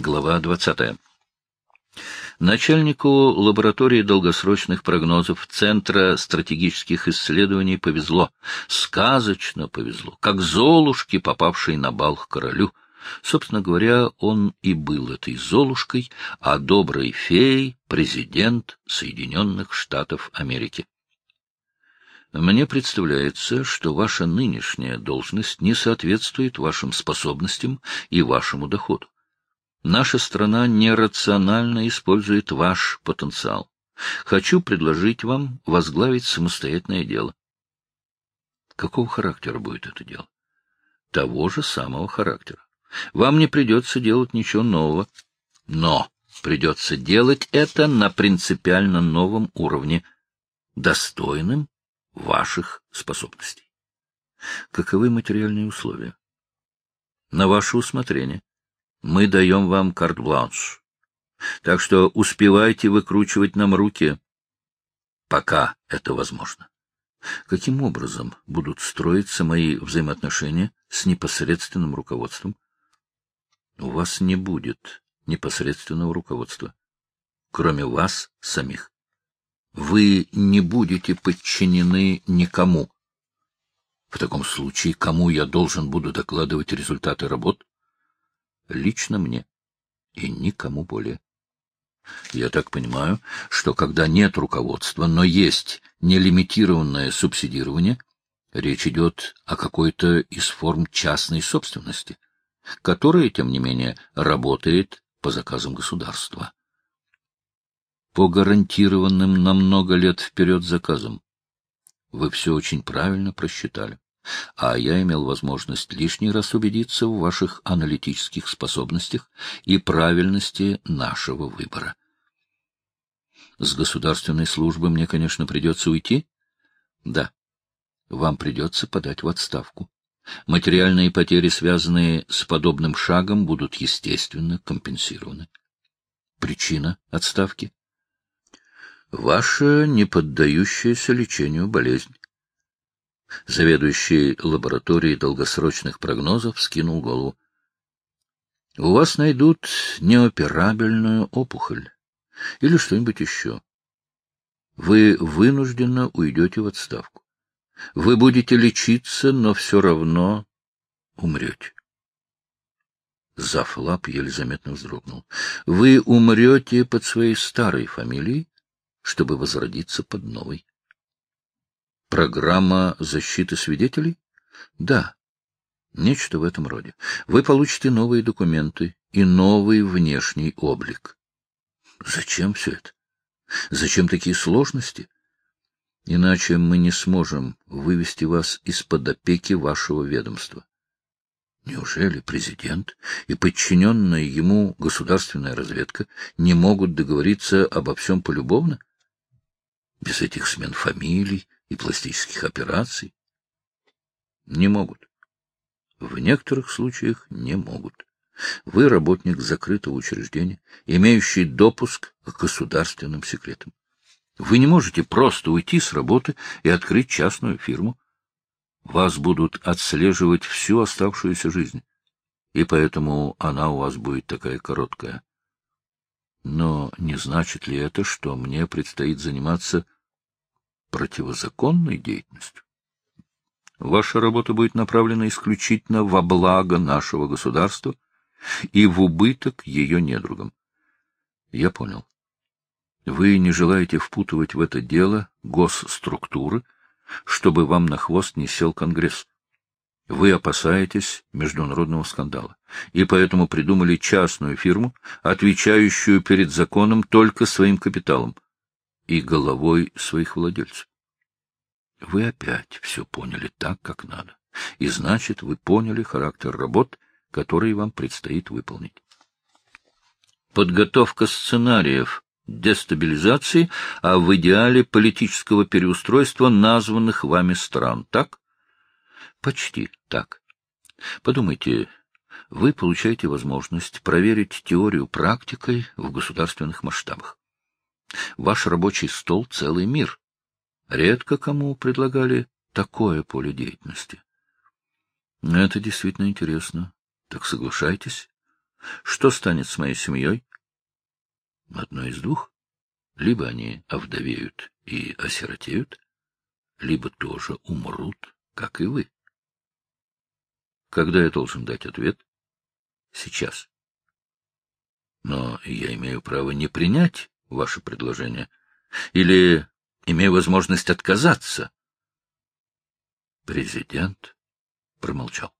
Глава 20. Начальнику лаборатории долгосрочных прогнозов Центра стратегических исследований повезло. Сказочно повезло, как Золушке, попавшей на бал к королю. Собственно говоря, он и был этой Золушкой, а доброй феей — президент Соединенных Штатов Америки. Мне представляется, что ваша нынешняя должность не соответствует вашим способностям и вашему доходу. Наша страна нерационально использует ваш потенциал. Хочу предложить вам возглавить самостоятельное дело. Какого характера будет это дело? Того же самого характера. Вам не придется делать ничего нового, но придется делать это на принципиально новом уровне, достойным ваших способностей. Каковы материальные условия? На ваше усмотрение. Мы даем вам карт-бланш. Так что успевайте выкручивать нам руки, пока это возможно. Каким образом будут строиться мои взаимоотношения с непосредственным руководством? У вас не будет непосредственного руководства, кроме вас самих вы не будете подчинены никому. В таком случае, кому я должен буду докладывать результаты работ? Лично мне и никому более. Я так понимаю, что когда нет руководства, но есть нелимитированное субсидирование, речь идет о какой-то из форм частной собственности, которая, тем не менее, работает по заказам государства по гарантированным на много лет вперед заказам. Вы все очень правильно просчитали, а я имел возможность лишний раз убедиться в ваших аналитических способностях и правильности нашего выбора. С государственной службы мне, конечно, придется уйти? Да. Вам придется подать в отставку. Материальные потери, связанные с подобным шагом, будут, естественно, компенсированы. Причина отставки? Ваша неподдающаяся лечению болезнь. Заведующий лабораторией долгосрочных прогнозов скинул голову. У вас найдут неоперабельную опухоль или что-нибудь еще. Вы вынужденно уйдете в отставку. Вы будете лечиться, но все равно умрете. Зафлап еле заметно вздрогнул. Вы умрете под своей старой фамилией чтобы возродиться под новой. Программа защиты свидетелей? Да, нечто в этом роде. Вы получите новые документы и новый внешний облик. Зачем все это? Зачем такие сложности? Иначе мы не сможем вывести вас из-под опеки вашего ведомства. Неужели президент и подчиненная ему государственная разведка не могут договориться обо всем полюбовно? без этих смен фамилий и пластических операций? Не могут. В некоторых случаях не могут. Вы работник закрытого учреждения, имеющий допуск к государственным секретам. Вы не можете просто уйти с работы и открыть частную фирму. Вас будут отслеживать всю оставшуюся жизнь, и поэтому она у вас будет такая короткая. Но не значит ли это, что мне предстоит заниматься противозаконной деятельностью? Ваша работа будет направлена исключительно во благо нашего государства и в убыток ее недругам. Я понял. Вы не желаете впутывать в это дело госструктуры, чтобы вам на хвост не сел Конгресс. Вы опасаетесь международного скандала, и поэтому придумали частную фирму, отвечающую перед законом только своим капиталом и головой своих владельцев. Вы опять все поняли так, как надо, и значит, вы поняли характер работ, которые вам предстоит выполнить. Подготовка сценариев дестабилизации, а в идеале политического переустройства названных вами стран, так? Почти так. Подумайте, вы получаете возможность проверить теорию практикой в государственных масштабах. Ваш рабочий стол — целый мир. Редко кому предлагали такое поле деятельности. Это действительно интересно. Так соглашайтесь. Что станет с моей семьей? Одно из двух. Либо они овдовеют и осиротеют, либо тоже умрут, как и вы. Когда я должен дать ответ? Сейчас. Но я имею право не принять ваше предложение. Или имею возможность отказаться. Президент промолчал.